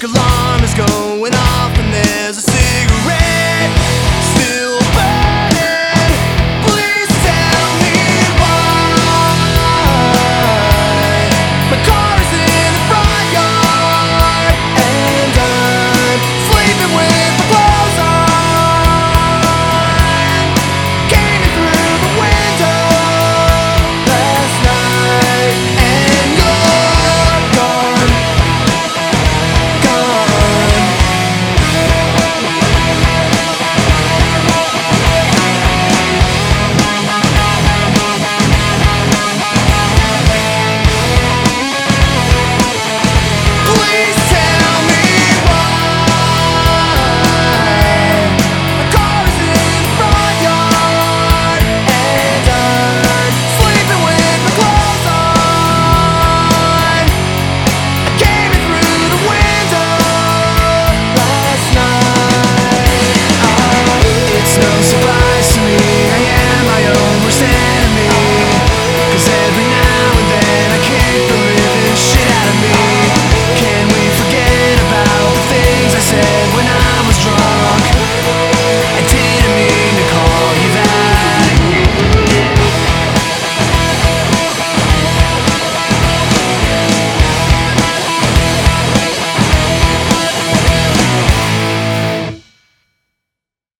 walk along